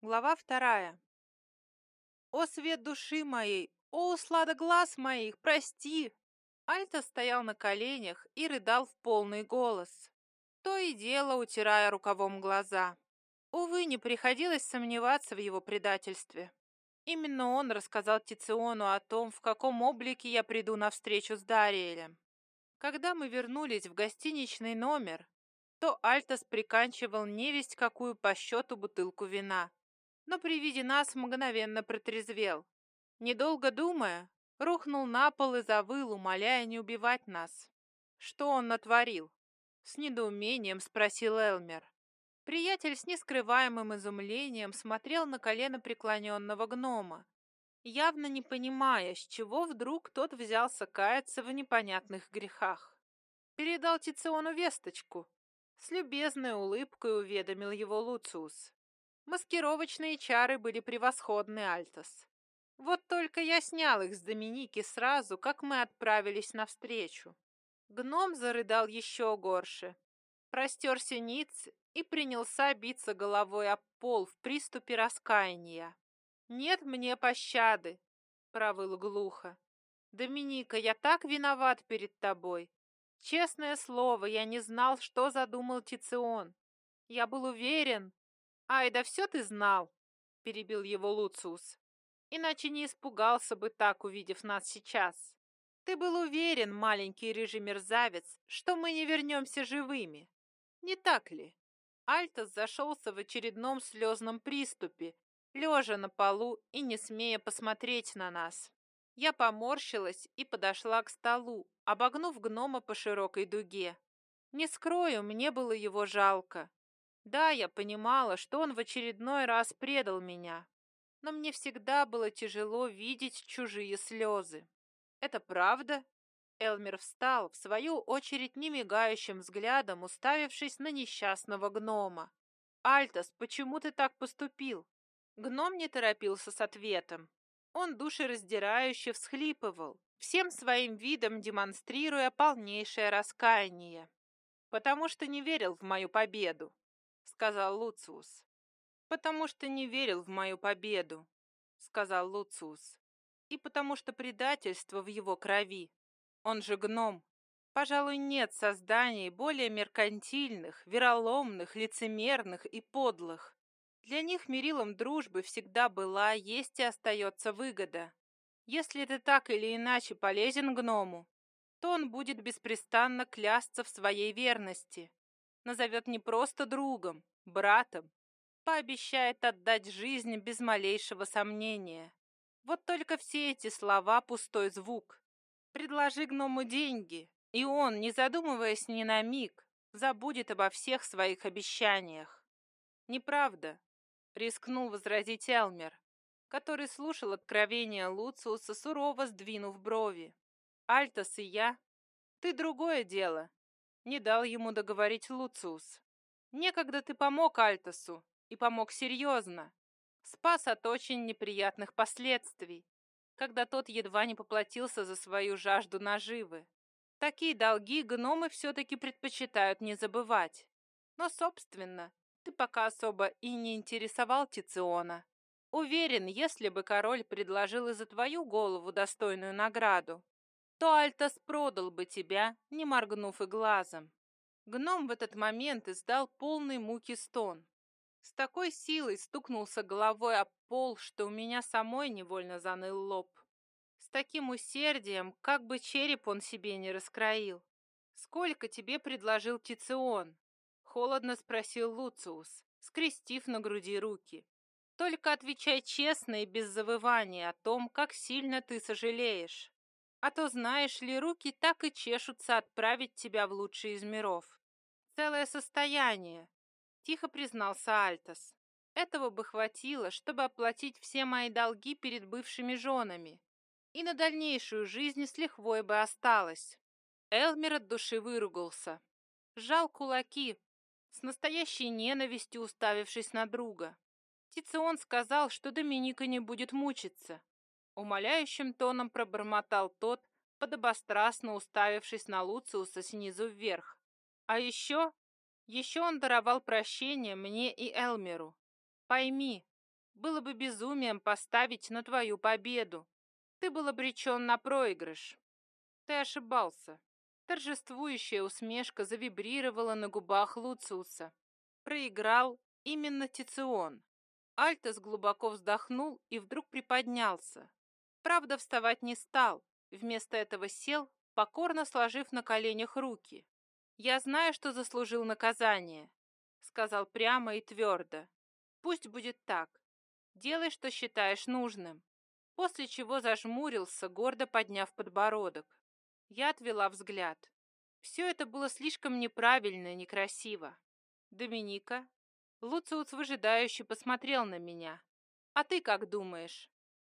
Глава вторая. «О, свет души моей! О, услада глаз моих! Прости!» Альта стоял на коленях и рыдал в полный голос, то и дело утирая рукавом глаза. Увы, не приходилось сомневаться в его предательстве. Именно он рассказал Тициону о том, в каком облике я приду на встречу с Дариэлем. Когда мы вернулись в гостиничный номер, то Альтас приканчивал невесть какую по счету бутылку вина но при виде нас мгновенно протрезвел. Недолго думая, рухнул на пол и завыл, умоляя не убивать нас. Что он натворил? С недоумением спросил Элмер. Приятель с нескрываемым изумлением смотрел на колено преклоненного гнома, явно не понимая, с чего вдруг тот взялся каяться в непонятных грехах. Передал Тициону весточку. С любезной улыбкой уведомил его Луциус. Маскировочные чары были превосходны, Альтос. Вот только я снял их с Доминики сразу, как мы отправились навстречу. Гном зарыдал еще горше, простерся ниц и принялся биться головой об пол в приступе раскаяния. «Нет мне пощады!» — провыл глухо. «Доминика, я так виноват перед тобой. Честное слово, я не знал, что задумал Тицион. Я был уверен, «Ай, да все ты знал!» — перебил его Луциус. «Иначе не испугался бы так, увидев нас сейчас. Ты был уверен, маленький рыжий мерзавец, что мы не вернемся живыми. Не так ли?» Альтос зашелся в очередном слезном приступе, лежа на полу и не смея посмотреть на нас. Я поморщилась и подошла к столу, обогнув гнома по широкой дуге. Не скрою, мне было его жалко. Да, я понимала, что он в очередной раз предал меня, но мне всегда было тяжело видеть чужие слезы. Это правда? Элмер встал, в свою очередь немигающим взглядом, уставившись на несчастного гнома. «Альтас, почему ты так поступил?» Гном не торопился с ответом. Он душераздирающе всхлипывал, всем своим видом демонстрируя полнейшее раскаяние. «Потому что не верил в мою победу сказал Луциус. «Потому что не верил в мою победу», — сказал Луциус. «И потому что предательство в его крови. Он же гном. Пожалуй, нет созданий более меркантильных, вероломных, лицемерных и подлых. Для них мерилом дружбы всегда была, есть и остается выгода. Если ты так или иначе полезен гному, то он будет беспрестанно клясться в своей верности, назовет не просто другом, братом, пообещает отдать жизнь без малейшего сомнения. Вот только все эти слова — пустой звук. Предложи гному деньги, и он, не задумываясь ни на миг, забудет обо всех своих обещаниях. Неправда, рискнул возразить Элмер, который слушал откровения Луциуса, сурово сдвинув брови. Альтос и я — ты другое дело. Не дал ему договорить Луциус. Некогда ты помог Альтосу, и помог серьезно. Спас от очень неприятных последствий, когда тот едва не поплатился за свою жажду наживы. Такие долги гномы все-таки предпочитают не забывать. Но, собственно, ты пока особо и не интересовал Тициона. Уверен, если бы король предложил и за твою голову достойную награду, то Альтас продал бы тебя, не моргнув и глазом. Гном в этот момент издал полный муки стон. С такой силой стукнулся головой об пол, что у меня самой невольно заныл лоб. С таким усердием, как бы череп он себе не раскроил. «Сколько тебе предложил Тицион?» — холодно спросил Луциус, скрестив на груди руки. «Только отвечай честно и без завывания о том, как сильно ты сожалеешь». А то, знаешь ли, руки так и чешутся отправить тебя в лучший из миров. Целое состояние, тихо признался Альтос. Этого бы хватило, чтобы оплатить все мои долги перед бывшими женами. И на дальнейшую жизнь с лихвой бы осталось. Элмер от души выругался. Сжал кулаки, с настоящей ненавистью уставившись на друга. Тицион сказал, что Доминика не будет мучиться, Умоляющим тоном пробормотал тот, подобострастно уставившись на Луциуса снизу вверх. А еще... Еще он даровал прощение мне и Элмеру. Пойми, Было бы безумием поставить на твою победу. Ты был обречен на проигрыш. Ты ошибался. Торжествующая усмешка завибрировала на губах Луциуса. Проиграл именно Тицион. Альтос глубоко вздохнул и вдруг приподнялся. Правда, вставать не стал. Вместо этого сел, покорно сложив на коленях руки. «Я знаю, что заслужил наказание», — сказал прямо и твердо. «Пусть будет так. Делай, что считаешь нужным». После чего зажмурился, гордо подняв подбородок. Я отвела взгляд. Все это было слишком неправильно и некрасиво. Доминика, Луциус выжидающе посмотрел на меня. «А ты как думаешь?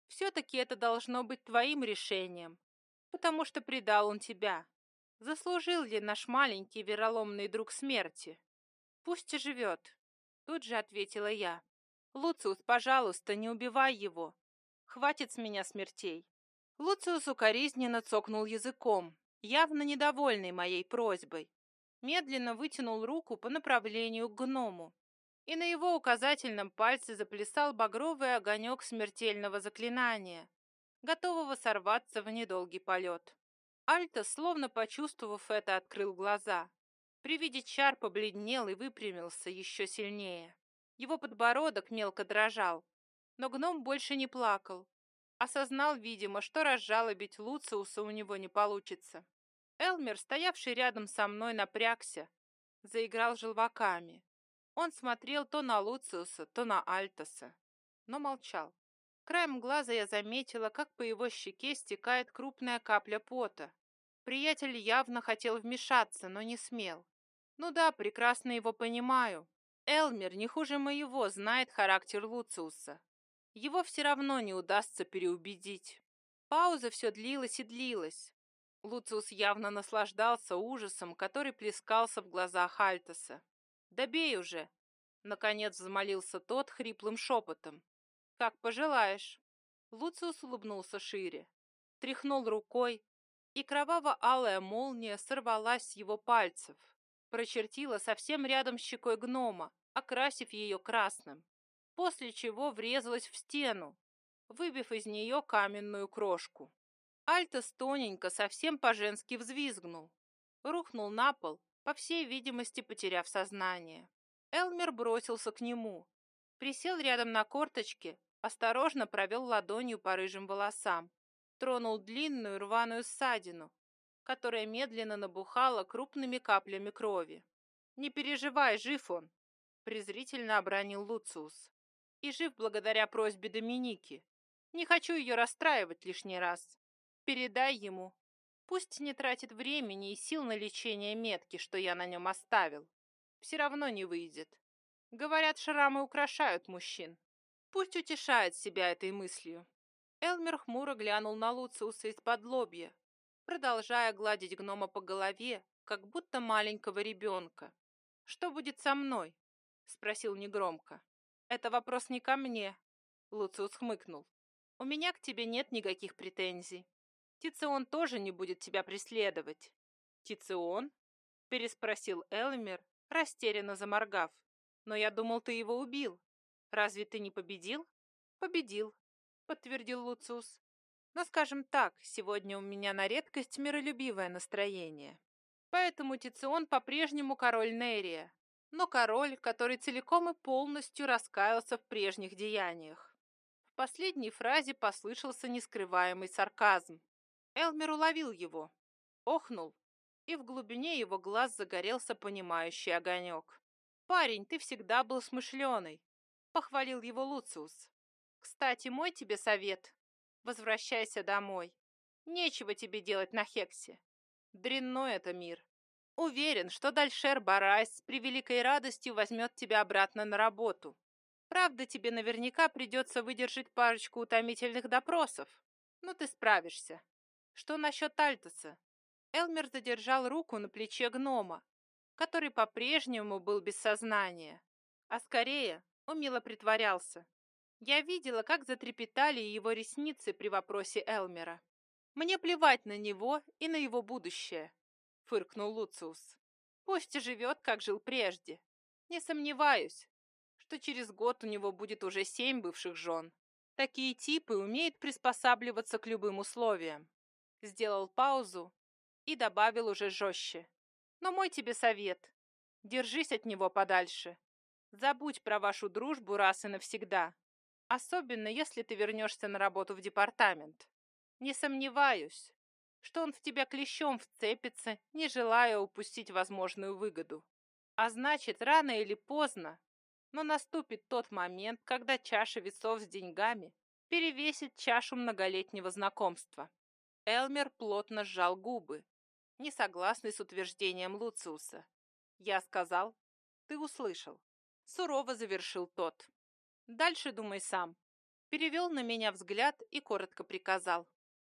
Все-таки это должно быть твоим решением, потому что предал он тебя. Заслужил ли наш маленький вероломный друг смерти? Пусть и живет», — тут же ответила я. «Луциус, пожалуйста, не убивай его. Хватит с меня смертей». Луциус укоризненно цокнул языком, явно недовольный моей просьбой. Медленно вытянул руку по направлению к гному и на его указательном пальце заплясал багровый огонек смертельного заклинания, готового сорваться в недолгий полет. Альта, словно почувствовав это, открыл глаза. При виде чар побледнел и выпрямился еще сильнее. Его подбородок мелко дрожал, но гном больше не плакал. Осознал, видимо, что разжалобить Луциуса у него не получится. Элмер, стоявший рядом со мной, напрягся, заиграл желваками. Он смотрел то на Луциуса, то на Альтоса, но молчал. Краем глаза я заметила, как по его щеке стекает крупная капля пота. Приятель явно хотел вмешаться, но не смел. Ну да, прекрасно его понимаю. Элмер не хуже моего знает характер Луциуса. Его все равно не удастся переубедить. Пауза все длилась и длилась. Луциус явно наслаждался ужасом, который плескался в глазах Альтоса. «Добей уже!» Наконец взмолился тот хриплым шепотом. «Как пожелаешь!» Луциус улыбнулся шире, тряхнул рукой, и кроваво-алая молния сорвалась с его пальцев, прочертила совсем рядом щекой гнома, окрасив ее красным, после чего врезалась в стену, выбив из нее каменную крошку. Альтос тоненько, совсем по-женски взвизгнул, рухнул на пол по всей видимости, потеряв сознание. Элмер бросился к нему, присел рядом на корточке, осторожно провел ладонью по рыжим волосам, тронул длинную рваную ссадину, которая медленно набухала крупными каплями крови. «Не переживай, жив он!» — презрительно обронил Луциус. «И жив благодаря просьбе Доминики. Не хочу ее расстраивать лишний раз. Передай ему, Пусть не тратит времени и сил на лечение метки, что я на нем оставил. Все равно не выйдет. Говорят, шрамы украшают мужчин. Пусть утешает себя этой мыслью. Элмер хмуро глянул на Луциуса из-под лобья, продолжая гладить гнома по голове, как будто маленького ребенка. «Что будет со мной?» — спросил негромко. «Это вопрос не ко мне», — Луциус хмыкнул. «У меня к тебе нет никаких претензий. Тицион тоже не будет тебя преследовать. Тицион? Переспросил Элмер, растерянно заморгав. Но я думал, ты его убил. Разве ты не победил? Победил, подтвердил Луциус. Но, скажем так, сегодня у меня на редкость миролюбивое настроение. Поэтому Тицион по-прежнему король Нерия, но король, который целиком и полностью раскаялся в прежних деяниях. В последней фразе послышался нескрываемый сарказм. Элмер уловил его, охнул, и в глубине его глаз загорелся понимающий огонек. «Парень, ты всегда был смышленый», — похвалил его Луциус. «Кстати, мой тебе совет. Возвращайся домой. Нечего тебе делать на Хексе. Дрянной это мир. Уверен, что Дальшер Барайс с превеликой радостью возьмет тебя обратно на работу. Правда, тебе наверняка придется выдержать парочку утомительных допросов, но ты справишься. Что насчет Альтоса? Элмер задержал руку на плече гнома, который по-прежнему был без сознания, а скорее умело притворялся. Я видела, как затрепетали его ресницы при вопросе Элмера. «Мне плевать на него и на его будущее», — фыркнул Луциус. «Пусть живет, как жил прежде. Не сомневаюсь, что через год у него будет уже семь бывших жен. Такие типы умеют приспосабливаться к любым условиям. Сделал паузу и добавил уже жестче. Но мой тебе совет. Держись от него подальше. Забудь про вашу дружбу раз и навсегда. Особенно, если ты вернешься на работу в департамент. Не сомневаюсь, что он в тебя клещом вцепится, не желая упустить возможную выгоду. А значит, рано или поздно, но наступит тот момент, когда чаша весов с деньгами перевесит чашу многолетнего знакомства. Элмер плотно сжал губы, не согласный с утверждением Луциуса. Я сказал, ты услышал. Сурово завершил тот. Дальше думай сам. Перевел на меня взгляд и коротко приказал.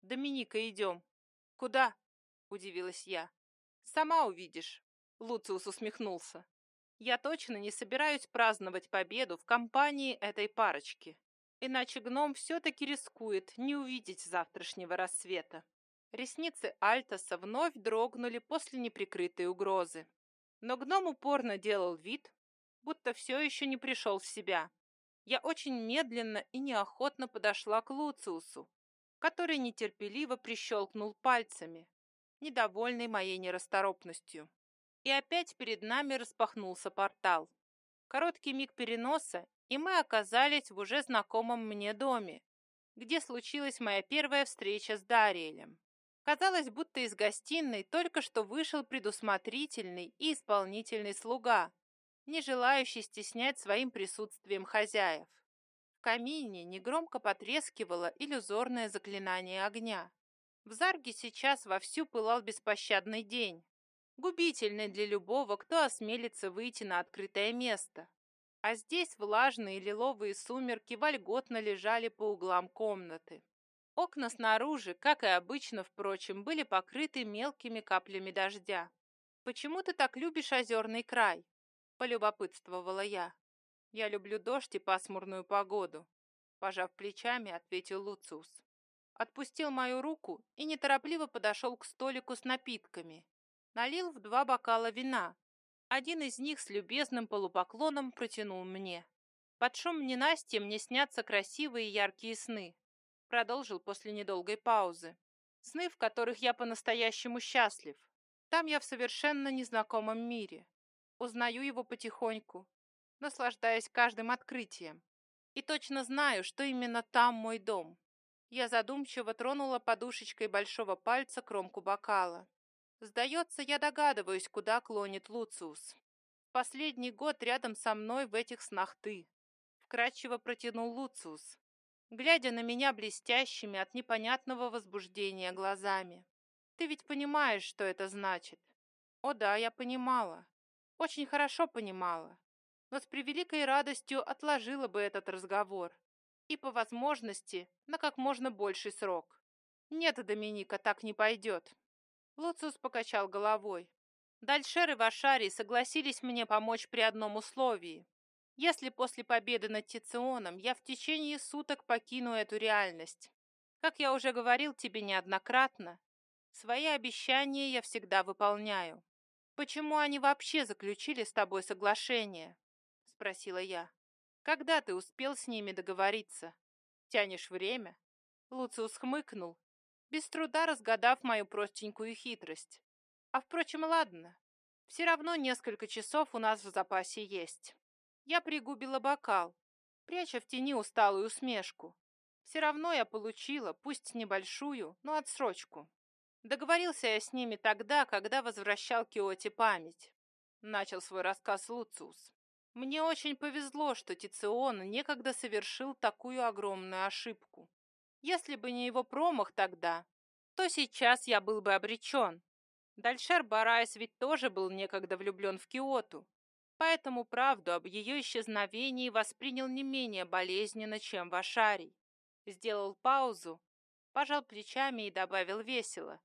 Доминика, идем. «Куда?» – удивилась я. «Сама увидишь», – Луциус усмехнулся. «Я точно не собираюсь праздновать победу в компании этой парочки. Иначе гном все-таки рискует не увидеть завтрашнего рассвета». Ресницы Альтаса вновь дрогнули после неприкрытой угрозы. Но гном упорно делал вид, будто все еще не пришел в себя. Я очень медленно и неохотно подошла к Луциусу, который нетерпеливо прищелкнул пальцами, недовольный моей нерасторопностью. И опять перед нами распахнулся портал. Короткий миг переноса, и мы оказались в уже знакомом мне доме, где случилась моя первая встреча с Дариэлем. Казалось, будто из гостиной только что вышел предусмотрительный и исполнительный слуга, не желающий стеснять своим присутствием хозяев камине негромко потрескивало иллюзорное заклинание огня. В Зарге сейчас вовсю пылал беспощадный день, губительный для любого, кто осмелится выйти на открытое место. А здесь влажные лиловые сумерки вольготно лежали по углам комнаты. Окна снаружи, как и обычно, впрочем, были покрыты мелкими каплями дождя. «Почему ты так любишь озерный край?» – полюбопытствовала я. «Я люблю дождь и пасмурную погоду», — пожав плечами, ответил Луциус. Отпустил мою руку и неторопливо подошел к столику с напитками. Налил в два бокала вина. Один из них с любезным полупоклоном протянул мне. Под шум ненастья мне снятся красивые яркие сны. Продолжил после недолгой паузы. Сны, в которых я по-настоящему счастлив. Там я в совершенно незнакомом мире. Узнаю его потихоньку, наслаждаясь каждым открытием. И точно знаю, что именно там мой дом. Я задумчиво тронула подушечкой большого пальца кромку бокала. Сдается, я догадываюсь, куда клонит Луциус. Последний год рядом со мной в этих снах ты. Вкратчиво протянул Луциус, глядя на меня блестящими от непонятного возбуждения глазами. Ты ведь понимаешь, что это значит? О да, я понимала. Очень хорошо понимала но с превеликой радостью отложила бы этот разговор. И по возможности на как можно больший срок. Нет, Доминика, так не пойдет. Луциус покачал головой. Дальшер и Вашарий согласились мне помочь при одном условии. Если после победы над Тиционом я в течение суток покину эту реальность. Как я уже говорил тебе неоднократно, свои обещания я всегда выполняю. Почему они вообще заключили с тобой соглашение? спросила я. «Когда ты успел с ними договориться? Тянешь время?» Луциус хмыкнул, без труда разгадав мою простенькую хитрость. «А впрочем, ладно. Все равно несколько часов у нас в запасе есть». Я пригубила бокал, пряча в тени усталую усмешку. Все равно я получила, пусть небольшую, но отсрочку. Договорился я с ними тогда, когда возвращал Киоте память. Начал свой рассказ Луциус. Мне очень повезло, что Тицион некогда совершил такую огромную ошибку. Если бы не его промах тогда, то сейчас я был бы обречен. Дальшер Барайс ведь тоже был некогда влюблен в Киоту, поэтому правду об ее исчезновении воспринял не менее болезненно, чем Вашарий. Сделал паузу, пожал плечами и добавил весело.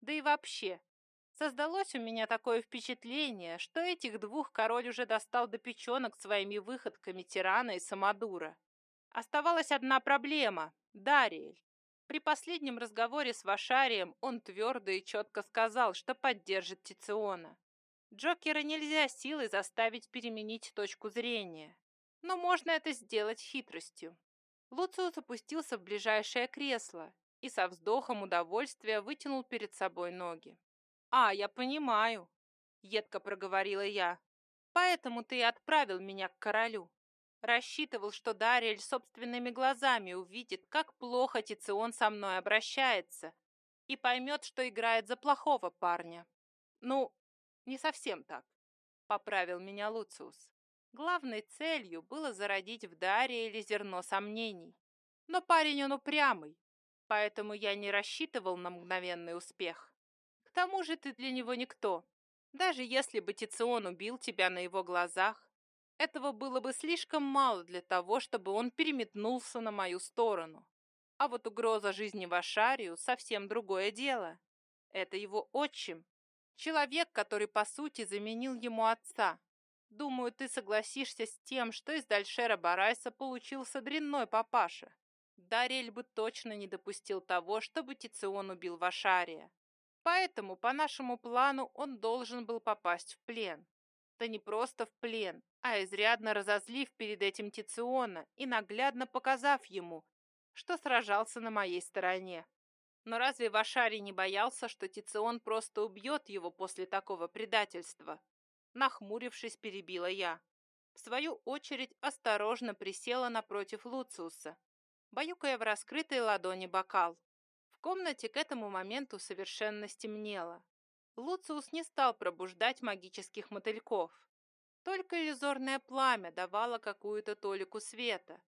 Да и вообще, Создалось у меня такое впечатление, что этих двух король уже достал до печенок своими выходками тирана и самодура. Оставалась одна проблема – Дариэль. При последнем разговоре с Вашарием он твердо и четко сказал, что поддержит Тициона. Джокера нельзя силой заставить переменить точку зрения. Но можно это сделать хитростью. Луциус опустился в ближайшее кресло и со вздохом удовольствия вытянул перед собой ноги. «А, я понимаю», — едко проговорила я. «Поэтому ты и отправил меня к королю. Рассчитывал, что Дариэль собственными глазами увидит, как плохо Тицион со мной обращается, и поймет, что играет за плохого парня. Ну, не совсем так, — поправил меня Луциус. Главной целью было зародить в Дариэле зерно сомнений. Но парень он упрямый, поэтому я не рассчитывал на мгновенный успех. К тому же ты для него никто. Даже если бы Тицион убил тебя на его глазах, этого было бы слишком мало для того, чтобы он переметнулся на мою сторону. А вот угроза жизни Вашарию совсем другое дело. Это его отчим. Человек, который, по сути, заменил ему отца. Думаю, ты согласишься с тем, что из Дальшера Барайса получился дрянной папаша. Дарель бы точно не допустил того, чтобы Тицион убил Вашария. Поэтому, по нашему плану, он должен был попасть в плен. Да не просто в плен, а изрядно разозлив перед этим Тициона и наглядно показав ему, что сражался на моей стороне. Но разве Вашарий не боялся, что Тицион просто убьет его после такого предательства? Нахмурившись, перебила я. В свою очередь осторожно присела напротив Луциуса, баюкая в раскрытой ладони бокал. В комнате к этому моменту совершенно стемнело. Луциус не стал пробуждать магических мотыльков. Только иллюзорное пламя давало какую-то толику света,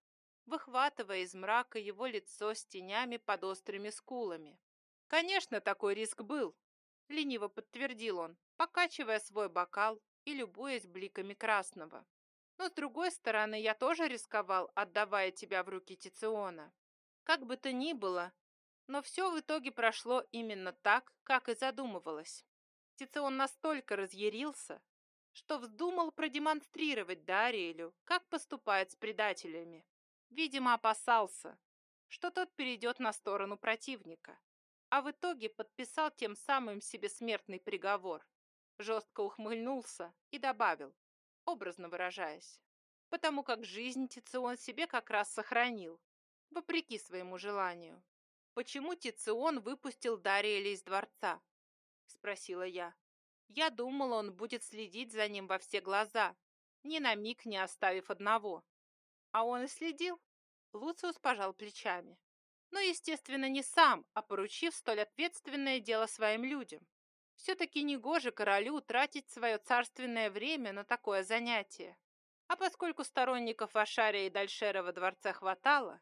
выхватывая из мрака его лицо с тенями под острыми скулами. «Конечно, такой риск был», — лениво подтвердил он, покачивая свой бокал и любуясь бликами красного. «Но, с другой стороны, я тоже рисковал, отдавая тебя в руки Тициона. Как бы то ни было, но все в итоге прошло именно так, как и задумывалось. Тицион настолько разъярился, что вздумал продемонстрировать Дариэлю, как поступает с предателями. Видимо, опасался, что тот перейдет на сторону противника, а в итоге подписал тем самым себе смертный приговор. Жестко ухмыльнулся и добавил, образно выражаясь, потому как жизнь Тицион себе как раз сохранил, вопреки своему желанию. «Почему Тицион выпустил Дариэля из дворца?» — спросила я. Я думала, он будет следить за ним во все глаза, ни на миг не оставив одного. А он и следил. Луциус пожал плечами. Но, естественно, не сам, а поручив столь ответственное дело своим людям. Все-таки негоже королю тратить свое царственное время на такое занятие. А поскольку сторонников Ашария и Дальшера во дворце хватало,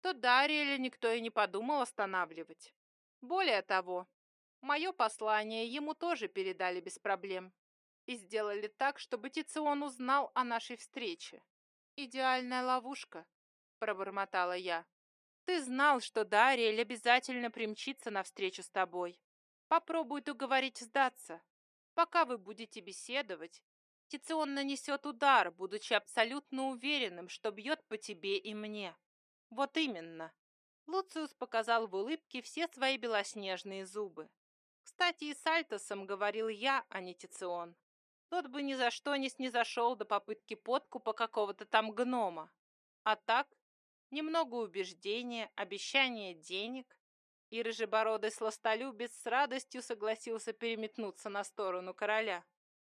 то Дариэля никто и не подумал останавливать. Более того, мое послание ему тоже передали без проблем и сделали так, чтобы Тицион узнал о нашей встрече. «Идеальная ловушка», — пробормотала я. «Ты знал, что Дариэль обязательно примчится навстречу с тобой. Попробует уговорить сдаться. Пока вы будете беседовать, Тицион нанесет удар, будучи абсолютно уверенным, что бьет по тебе и мне. Вот именно». Луциус показал в улыбке все свои белоснежные зубы. Кстати, и с Альтосом говорил я, а не Тицион. Тот бы ни за что не снизошел до попытки подкупа какого-то там гнома. А так, немного убеждения, обещание денег, и рыжебородый сластолюбец с радостью согласился переметнуться на сторону короля.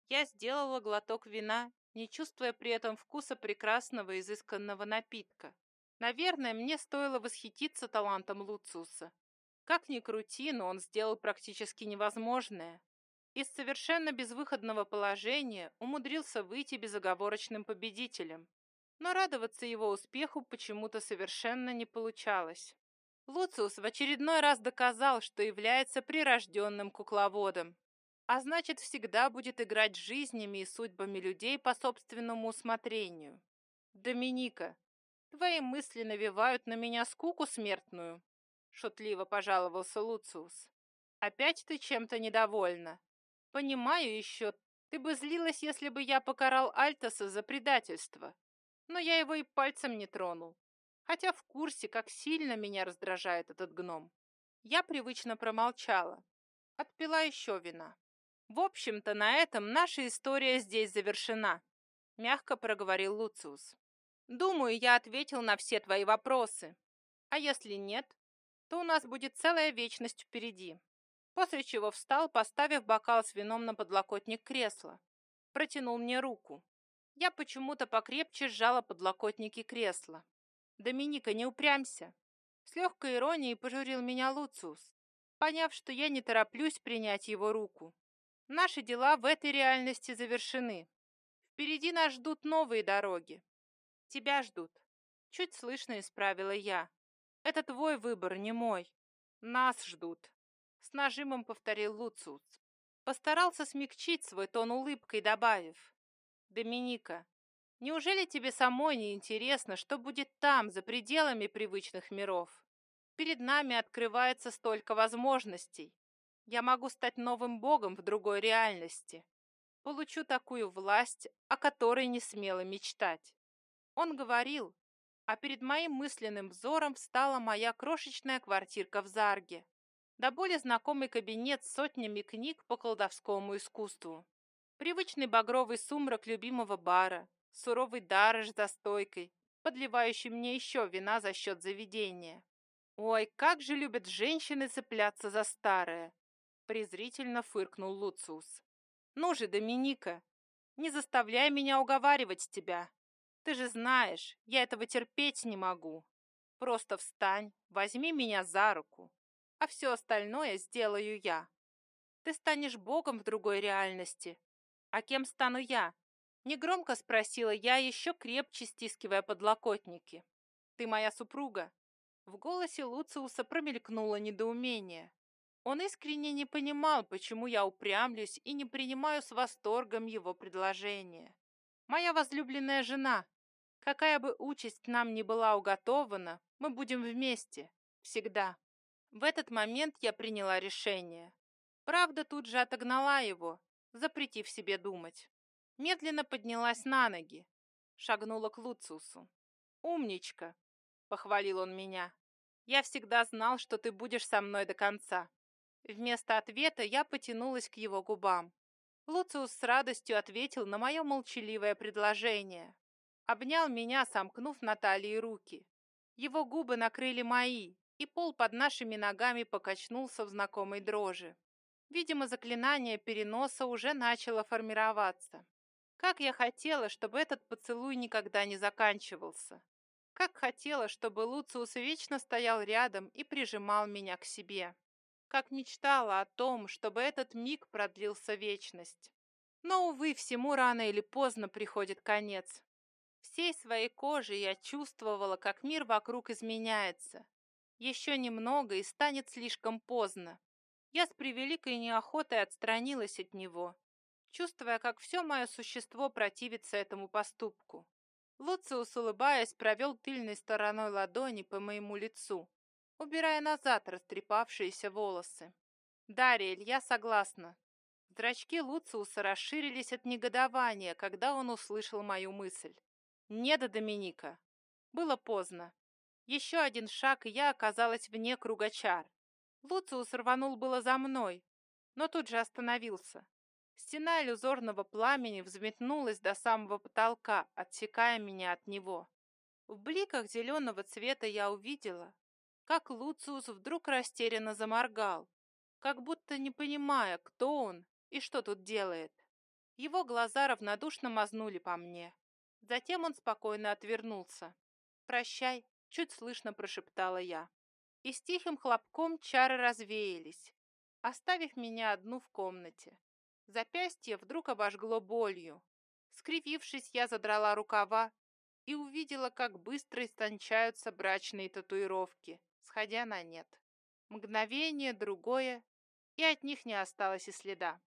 Я сделала глоток вина, не чувствуя при этом вкуса прекрасного изысканного напитка. Наверное, мне стоило восхититься талантом Луциуса. Как ни крути, но он сделал практически невозможное из совершенно безвыходного положения умудрился выйти безоговорочным победителем. Но радоваться его успеху почему-то совершенно не получалось. Луциус в очередной раз доказал, что является прирожденным кукловодом, а значит всегда будет играть жизнями и судьбами людей по собственному усмотрению. «Доминика, твои мысли навевают на меня скуку смертную», — шутливо пожаловался Луциус. «Опять ты чем-то недовольна?» Понимаю еще, ты бы злилась, если бы я покарал Альтаса за предательство. Но я его и пальцем не тронул. Хотя в курсе, как сильно меня раздражает этот гном. Я привычно промолчала. Отпила еще вина. В общем-то, на этом наша история здесь завершена, мягко проговорил Луциус. Думаю, я ответил на все твои вопросы. А если нет, то у нас будет целая вечность впереди. После чего встал, поставив бокал с вином на подлокотник кресла. Протянул мне руку. Я почему-то покрепче сжала подлокотники кресла. «Доминика, не упрямься!» С легкой иронией пожурил меня Луциус, поняв, что я не тороплюсь принять его руку. Наши дела в этой реальности завершены. Впереди нас ждут новые дороги. Тебя ждут. Чуть слышно исправила я. Это твой выбор, не мой. Нас ждут. С нажимом повторил Луциус. Постарался смягчить свой тон улыбкой, добавив. Доминика, неужели тебе самой не интересно, что будет там, за пределами привычных миров? Перед нами открывается столько возможностей. Я могу стать новым богом в другой реальности. Получу такую власть, о которой не смела мечтать. Он говорил, а перед моим мысленным взором встала моя крошечная квартирка в Зарге. До более знакомый кабинет с сотнями книг по колдовскому искусству. Привычный багровый сумрак любимого бара, суровый дарыш за стойкой, подливающий мне еще вина за счет заведения. Ой, как же любят женщины цепляться за старое, презрительно фыркнул Луциус. Ну же, Доминика, не заставляй меня уговаривать тебя. Ты же знаешь, я этого терпеть не могу. Просто встань, возьми меня за руку, а все остальное сделаю я. Ты станешь богом в другой реальности. А кем стану я? Негромко спросила я, еще крепче стискивая подлокотники. Ты моя супруга. В голосе Луциуса промелькнуло недоумение. Он искренне не понимал, почему я упрямлюсь и не принимаю с восторгом его предложение. Моя возлюбленная жена. Какая бы участь нам ни была уготована, мы будем вместе. Всегда. В этот момент я приняла решение. Правда тут же отогнала его, запретив себе думать. Медленно поднялась на ноги, шагнула к Луциусу. «Умничка!» — похвалил он меня. «Я всегда знал, что ты будешь со мной до конца. Вместо ответа я потянулась к его губам. Луциус с радостью ответил на мое молчаливое предложение. Обнял меня, сомкнув на талии руки. Его губы накрыли мои, и пол под нашими ногами покачнулся в знакомой дрожи. Видимо, заклинание переноса уже начало формироваться. Как я хотела, чтобы этот поцелуй никогда не заканчивался. Как хотела, чтобы Луциус вечно стоял рядом и прижимал меня к себе как мечтала о том, чтобы этот миг продлился вечность. Но, увы, всему рано или поздно приходит конец. Всей своей кожей я чувствовала, как мир вокруг изменяется. Еще немного и станет слишком поздно. Я с превеликой неохотой отстранилась от него, чувствуя, как все мое существо противится этому поступку. Луциус, улыбаясь, провел тыльной стороной ладони по моему лицу, убирая назад растрепавшиеся волосы. «Дарья, я согласна». Зрачки Луциуса расширились от негодования, когда он услышал мою мысль. «Не до Доминика». Было поздно. Еще один шаг, и я оказалась вне круга чар. Луциус рванул было за мной, но тут же остановился. Стена иллюзорного пламени взметнулась до самого потолка, отсекая меня от него. В бликах зеленого цвета я увидела, как Луциус вдруг растерянно заморгал, как будто не понимая, кто он и что тут делает. Его глаза равнодушно мазнули по мне. Затем он спокойно отвернулся. «Прощай», — чуть слышно прошептала я. И с тихим хлопком чары развеялись, оставив меня одну в комнате. Запястье вдруг обожгло болью. Скривившись, я задрала рукава и увидела, как быстро истончаются брачные татуировки, сходя на нет. Мгновение, другое, и от них не осталось и следа.